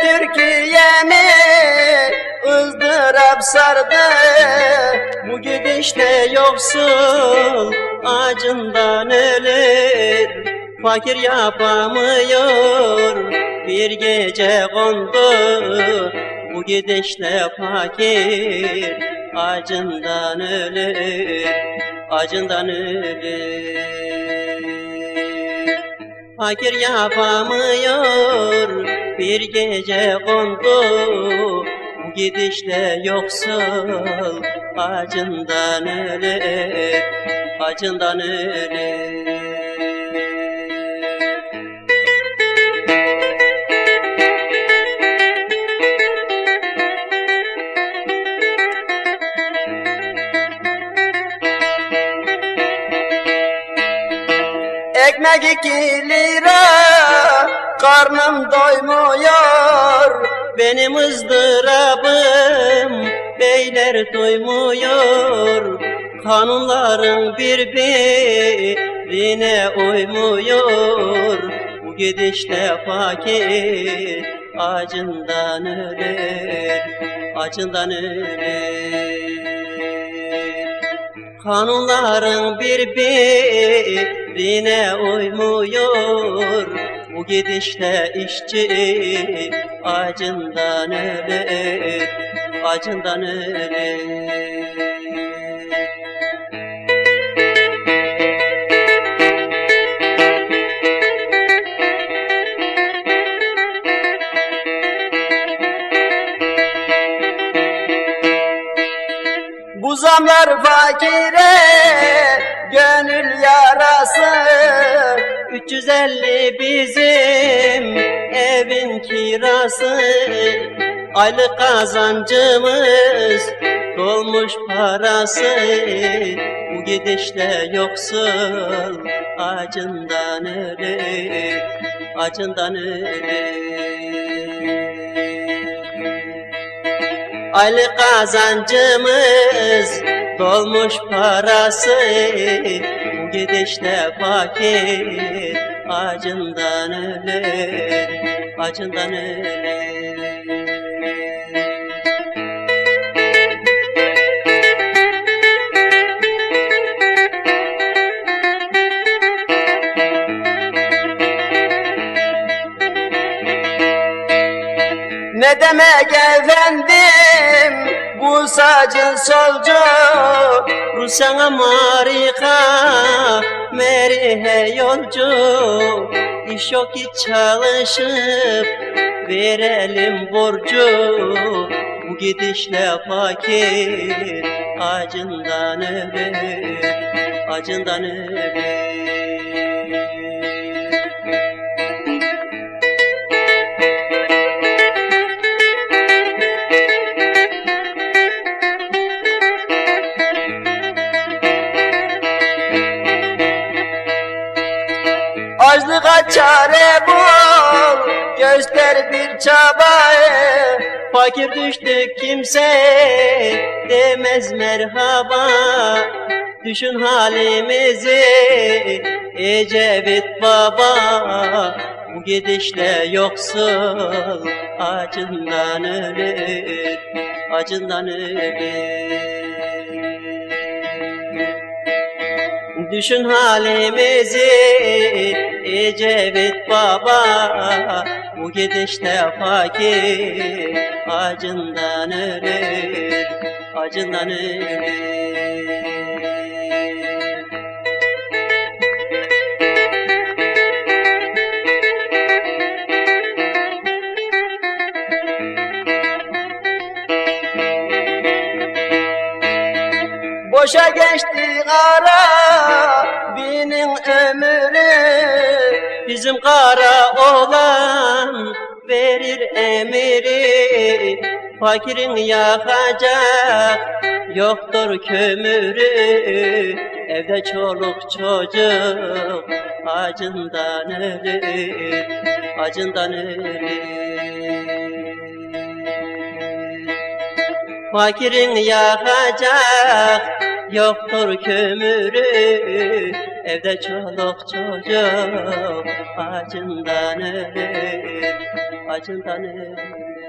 Türkiye'mi ızdırap sardı? Bu gidişte yoksul acından ölür Fakir yapamıyor. Bir gece kondu Bu gidişle fakir acından ölür Acından ölür. Fakir yapamıyor bir gece kondu gidişle yoksul acından ölür Acından ölür Ekmek iki lira, karnım doymuyor. Benim ızdırabım beyler doymuyor. Kanunların birbirine uymuyor. Bu gidişle fakir acından ölür, acından ölür. Kanunların birbirine uymuyor Bu gidişle işçi acından ölür Acından ölür Bu zamlar fakire gönül yarası 350 bizim evin kirası. Aylık kazancımız dolmuş parası. Bu gidişle yoksul acından ölür Acından ölür Aylık kazancımız dolmuş parası Bu gidişle fakir acından ölür Acından ölür. Ne demek efendim bu sacın solcu Rusya'na marika merihe yolcu İş yok ki çalışıp verelim borcu Bu gidişle fakir acından ölür Acından ölür Çare bul, göster bir çabayı Fakir düştük kimse demez merhaba. Düşün halimizi Ecevit baba. Bu gidişle yoksul acından ölür Acından ölür. Düşün halimizi Ecevit baba Bu gidişte fakir Acından ölür Acından ölür. Boşa geçti kara binin ömrü Bizim kara olan verir emiri Fakirin yakacak yoktur kömürü. Evde çoluk çocuk acından ölür Acından ölür. Fakirin yakacak yoktur kömürü Evde çoluk çocuk acından ölür Acından ölür